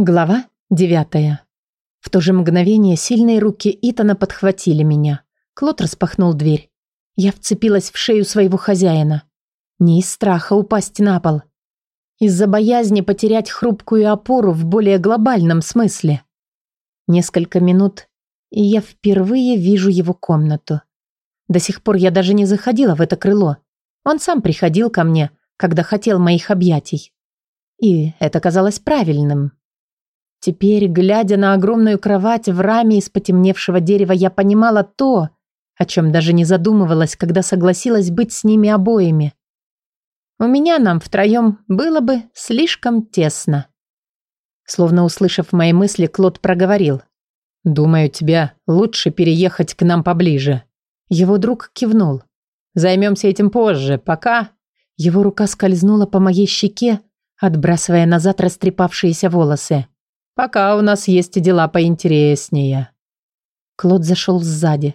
Глава девятая. В то же мгновение сильные руки Итана подхватили меня. Клод распахнул дверь. Я вцепилась в шею своего хозяина. Не из страха упасть на пол. Из-за боязни потерять хрупкую опору в более глобальном смысле. Несколько минут, и я впервые вижу его комнату. До сих пор я даже не заходила в это крыло. Он сам приходил ко мне, когда хотел моих объятий. И это казалось правильным. Теперь, глядя на огромную кровать в раме из потемневшего дерева, я понимала то, о чем даже не задумывалась, когда согласилась быть с ними обоими. У меня нам втроем было бы слишком тесно. Словно услышав мои мысли, Клод проговорил. «Думаю, тебе лучше переехать к нам поближе». Его друг кивнул. «Займемся этим позже, пока...» Его рука скользнула по моей щеке, отбрасывая назад растрепавшиеся волосы. Пока у нас есть дела поинтереснее. Клод зашел сзади.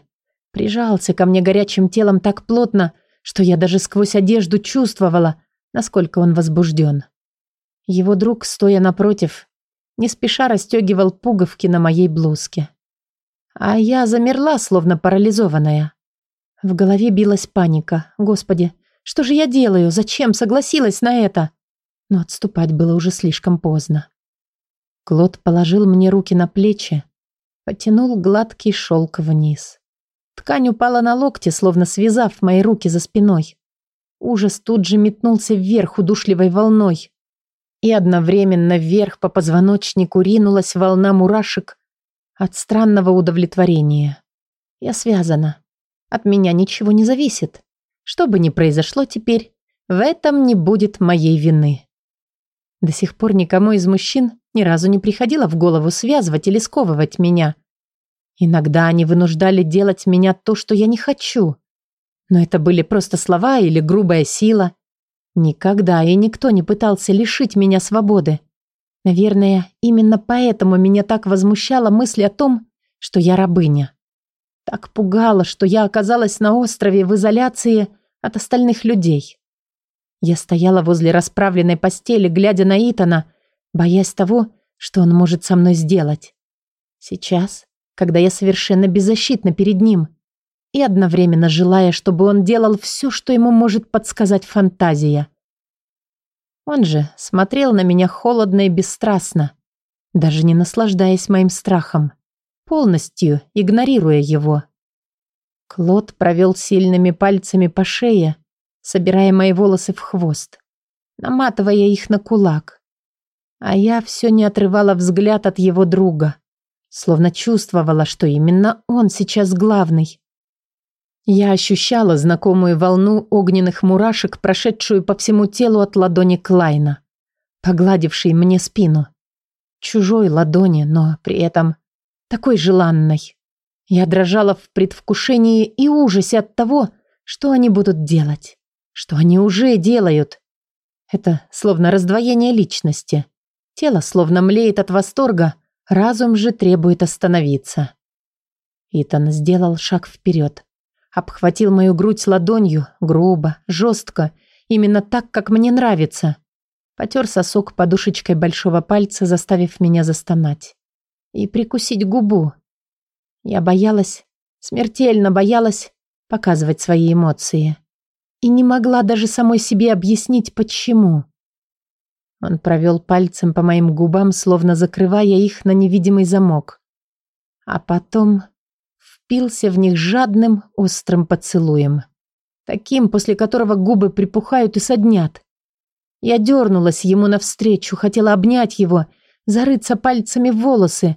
Прижался ко мне горячим телом так плотно, что я даже сквозь одежду чувствовала, насколько он возбужден. Его друг, стоя напротив, не спеша расстегивал пуговки на моей блузке. А я замерла, словно парализованная. В голове билась паника. Господи, что же я делаю? Зачем согласилась на это? Но отступать было уже слишком поздно. Клод положил мне руки на плечи, потянул гладкий шелк вниз. Ткань упала на локти, словно связав мои руки за спиной. Ужас тут же метнулся вверх удушливой волной. И одновременно вверх по позвоночнику ринулась волна мурашек от странного удовлетворения. Я связана. От меня ничего не зависит. Что бы ни произошло теперь, в этом не будет моей вины. До сих пор никому из мужчин ни разу не приходило в голову связывать или сковывать меня. Иногда они вынуждали делать меня то, что я не хочу. Но это были просто слова или грубая сила. Никогда и никто не пытался лишить меня свободы. Наверное, именно поэтому меня так возмущала мысль о том, что я рабыня. Так пугало, что я оказалась на острове в изоляции от остальных людей. Я стояла возле расправленной постели, глядя на Итана, боясь того, что он может со мной сделать. Сейчас, когда я совершенно беззащитна перед ним, и одновременно желая, чтобы он делал все, что ему может подсказать фантазия. Он же смотрел на меня холодно и бесстрастно, даже не наслаждаясь моим страхом, полностью игнорируя его. Клод провел сильными пальцами по шее, собирая мои волосы в хвост, наматывая их на кулак. А я все не отрывала взгляд от его друга, словно чувствовала, что именно он сейчас главный. Я ощущала знакомую волну огненных мурашек, прошедшую по всему телу от ладони Клайна, погладившей мне спину. Чужой ладони, но при этом такой желанной. Я дрожала в предвкушении и ужасе от того, что они будут делать, что они уже делают. Это словно раздвоение личности. Тело словно млеет от восторга, разум же требует остановиться. Итан сделал шаг вперед. Обхватил мою грудь ладонью, грубо, жестко, именно так, как мне нравится. Потер сосок подушечкой большого пальца, заставив меня застонать. И прикусить губу. Я боялась, смертельно боялась показывать свои эмоции. И не могла даже самой себе объяснить, почему. Он провел пальцем по моим губам, словно закрывая их на невидимый замок. А потом впился в них жадным, острым поцелуем. Таким, после которого губы припухают и соднят. Я дернулась ему навстречу, хотела обнять его, зарыться пальцами в волосы.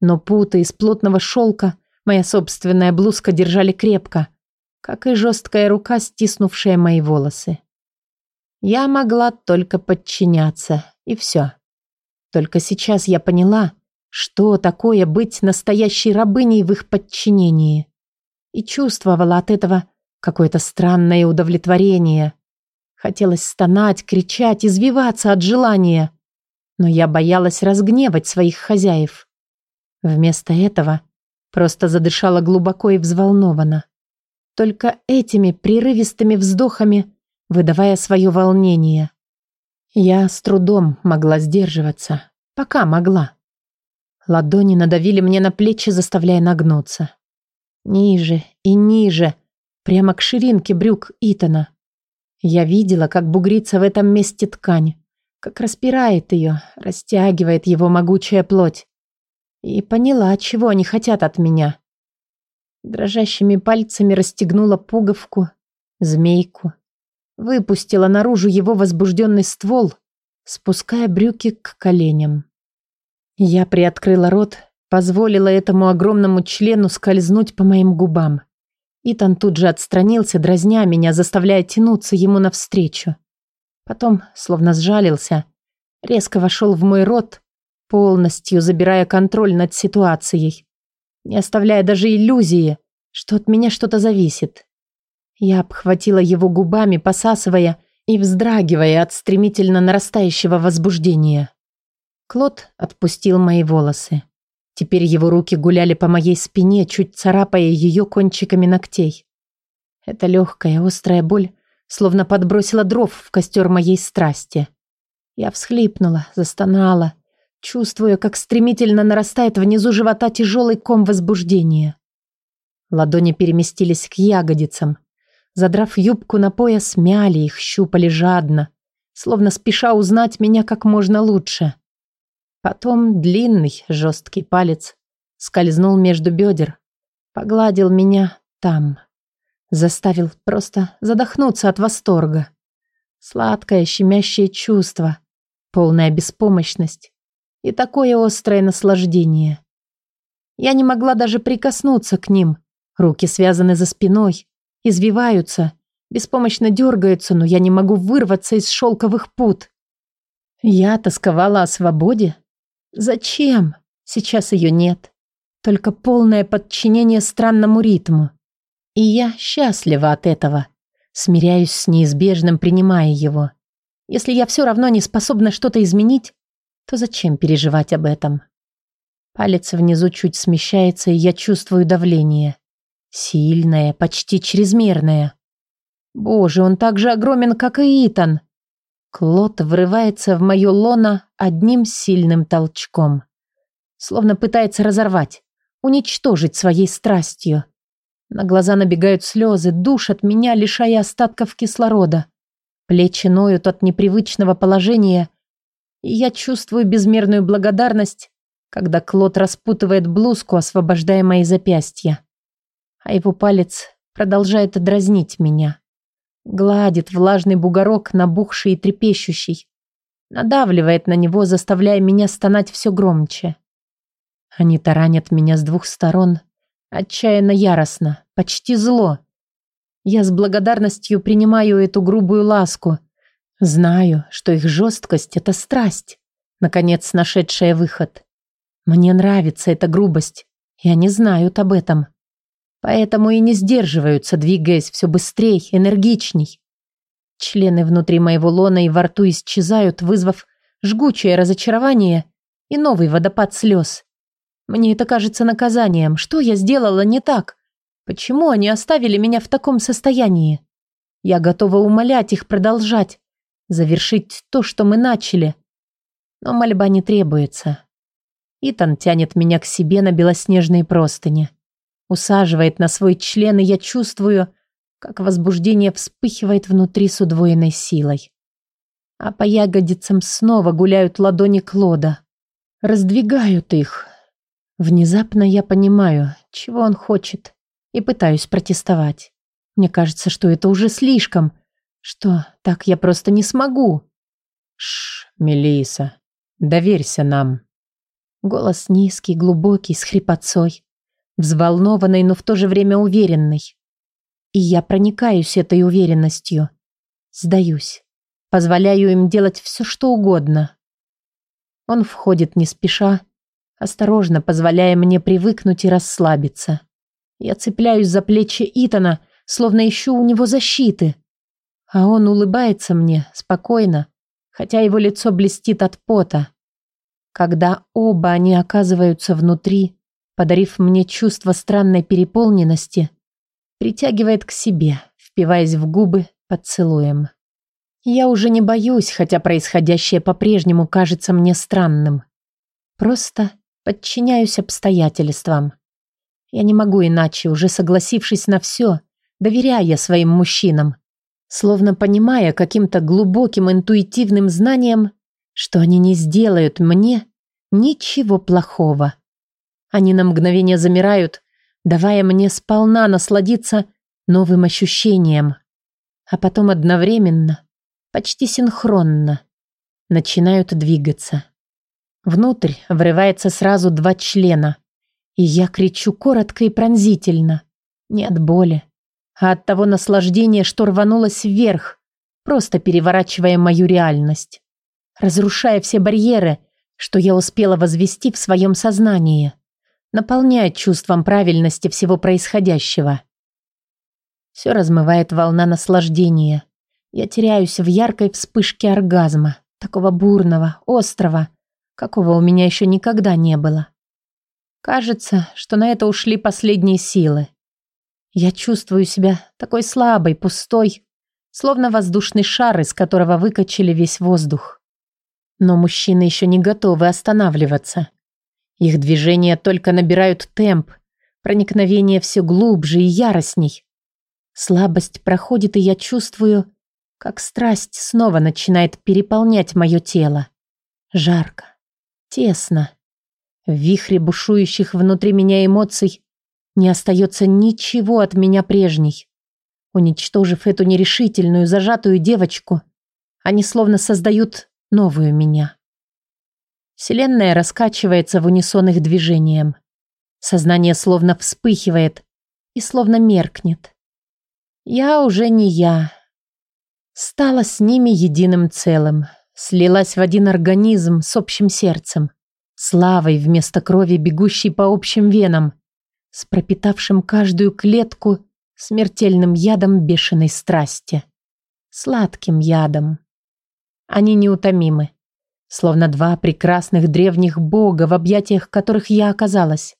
Но путы из плотного шелка, моя собственная блузка держали крепко, как и жесткая рука, стиснувшая мои волосы. Я могла только подчиняться, и все. Только сейчас я поняла, что такое быть настоящей рабыней в их подчинении. И чувствовала от этого какое-то странное удовлетворение. Хотелось стонать, кричать, извиваться от желания. Но я боялась разгневать своих хозяев. Вместо этого просто задышала глубоко и взволнованно. Только этими прерывистыми вздохами выдавая свое волнение. Я с трудом могла сдерживаться, Пока могла. Ладони надавили мне на плечи, заставляя нагнуться. Ниже и ниже, прямо к ширинке брюк Итана. Я видела, как бугрится в этом месте ткань, как распирает ее, растягивает его могучая плоть. И поняла, чего они хотят от меня. Дрожащими пальцами расстегнула пуговку, змейку, выпустила наружу его возбужденный ствол, спуская брюки к коленям. Я приоткрыла рот, позволила этому огромному члену скользнуть по моим губам. Итан тут же отстранился, дразня меня, заставляя тянуться ему навстречу. Потом, словно сжалился, резко вошел в мой рот, полностью забирая контроль над ситуацией, не оставляя даже иллюзии, что от меня что-то зависит. Я обхватила его губами, посасывая и вздрагивая от стремительно нарастающего возбуждения. Клод отпустил мои волосы. Теперь его руки гуляли по моей спине, чуть царапая ее кончиками ногтей. Эта легкая, острая боль словно подбросила дров в костер моей страсти. Я всхлипнула, застонала, чувствуя, как стремительно нарастает внизу живота тяжелый ком возбуждения. Ладони переместились к ягодицам. Задрав юбку на пояс, мяли их, щупали жадно, словно спеша узнать меня как можно лучше. Потом длинный, жесткий палец скользнул между бедер, погладил меня там. Заставил просто задохнуться от восторга. Сладкое, щемящее чувство, полная беспомощность и такое острое наслаждение. Я не могла даже прикоснуться к ним. Руки связаны за спиной, извиваются, беспомощно дергаются, но я не могу вырваться из шелковых пут. Я тосковала о свободе, Зачем? Сейчас ее нет. Только полное подчинение странному ритму. И я счастлива от этого. Смиряюсь с неизбежным, принимая его. Если я все равно не способна что-то изменить, то зачем переживать об этом? Палец внизу чуть смещается, и я чувствую давление. Сильное, почти чрезмерное. Боже, он так же огромен, как и Итан. Клод врывается в мое лоно одним сильным толчком. Словно пытается разорвать, уничтожить своей страстью. На глаза набегают слезы, душат меня, лишая остатков кислорода. Плечи ноют от непривычного положения, я чувствую безмерную благодарность, когда Клод распутывает блузку, освобождая мои запястья. А его палец продолжает дразнить меня. Гладит влажный бугорок, набухший и трепещущий. Надавливает на него, заставляя меня стонать все громче. Они таранят меня с двух сторон, отчаянно яростно, почти зло. Я с благодарностью принимаю эту грубую ласку. Знаю, что их жесткость — это страсть, наконец нашедшая выход. Мне нравится эта грубость, и они знают об этом. Поэтому и не сдерживаются, двигаясь все быстрее, энергичней. Члены внутри моего лона и во рту исчезают, вызвав жгучее разочарование и новый водопад слез. Мне это кажется наказанием. Что я сделала не так? Почему они оставили меня в таком состоянии? Я готова умолять их продолжать, завершить то, что мы начали. Но мольба не требуется. Итан тянет меня к себе на белоснежные простыни. Усаживает на свой член, и я чувствую, как возбуждение вспыхивает внутри с удвоенной силой. А по ягодицам снова гуляют ладони Клода. Раздвигают их. Внезапно я понимаю, чего он хочет, и пытаюсь протестовать. Мне кажется, что это уже слишком, что так я просто не смогу. Шш, Мелиса, доверься нам. Голос низкий, глубокий, с хрипотцой взволнованной, но в то же время уверенной. И я проникаюсь этой уверенностью. Сдаюсь. Позволяю им делать все, что угодно. Он входит не спеша, осторожно позволяя мне привыкнуть и расслабиться. Я цепляюсь за плечи Итана, словно ищу у него защиты. А он улыбается мне спокойно, хотя его лицо блестит от пота. Когда оба они оказываются внутри, подарив мне чувство странной переполненности, притягивает к себе, впиваясь в губы поцелуем. Я уже не боюсь, хотя происходящее по-прежнему кажется мне странным. Просто подчиняюсь обстоятельствам. Я не могу иначе, уже согласившись на все, доверяя своим мужчинам, словно понимая каким-то глубоким интуитивным знанием, что они не сделают мне ничего плохого. Они на мгновение замирают, давая мне сполна насладиться новым ощущением, а потом одновременно, почти синхронно, начинают двигаться. Внутрь врывается сразу два члена, и я кричу коротко и пронзительно, не от боли, а от того наслаждения, что рванулось вверх, просто переворачивая мою реальность, разрушая все барьеры, что я успела возвести в своем сознании, наполняя чувством правильности всего происходящего. Все размывает волна наслаждения. Я теряюсь в яркой вспышке оргазма, такого бурного, острого, какого у меня еще никогда не было. Кажется, что на это ушли последние силы. Я чувствую себя такой слабой, пустой, словно воздушный шар, из которого выкачали весь воздух. Но мужчины еще не готовы останавливаться. Их движения только набирают темп, проникновение все глубже и яростней. Слабость проходит, и я чувствую, как страсть снова начинает переполнять мое тело. Жарко, тесно. В вихре бушующих внутри меня эмоций не остается ничего от меня прежней. Уничтожив эту нерешительную, зажатую девочку, они словно создают новую меня. Вселенная раскачивается в унисон их движением. Сознание словно вспыхивает и словно меркнет. Я уже не я. Стала с ними единым целым, слилась в один организм с общим сердцем, славой вместо крови, бегущей по общим венам, с пропитавшим каждую клетку смертельным ядом бешеной страсти. Сладким ядом. Они неутомимы, словно два прекрасных древних бога, в объятиях которых я оказалась.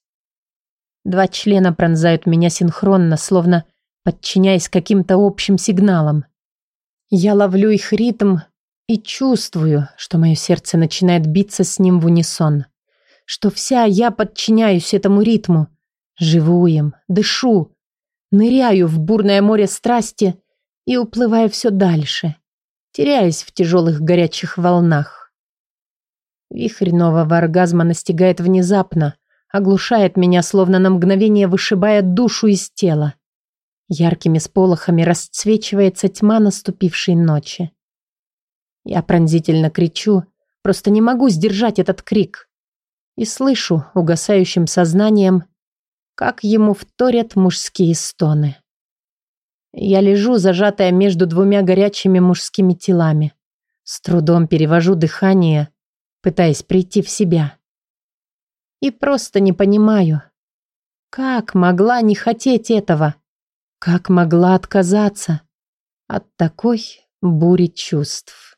Два члена пронзают меня синхронно, словно подчиняясь каким-то общим сигналам. Я ловлю их ритм и чувствую, что мое сердце начинает биться с ним в унисон, что вся я подчиняюсь этому ритму, Живу им, дышу, ныряю в бурное море страсти и уплываю все дальше, теряясь в тяжелых горячих волнах. Вихрь нового оргазма настигает внезапно, оглушает меня, словно на мгновение вышибая душу из тела. Яркими сполохами расцвечивается тьма наступившей ночи. Я пронзительно кричу, просто не могу сдержать этот крик. И слышу угасающим сознанием как ему вторят мужские стоны. Я лежу, зажатая между двумя горячими мужскими телами. С трудом перевожу дыхание, пытаясь прийти в себя. И просто не понимаю, как могла не хотеть этого? Как могла отказаться от такой бури чувств?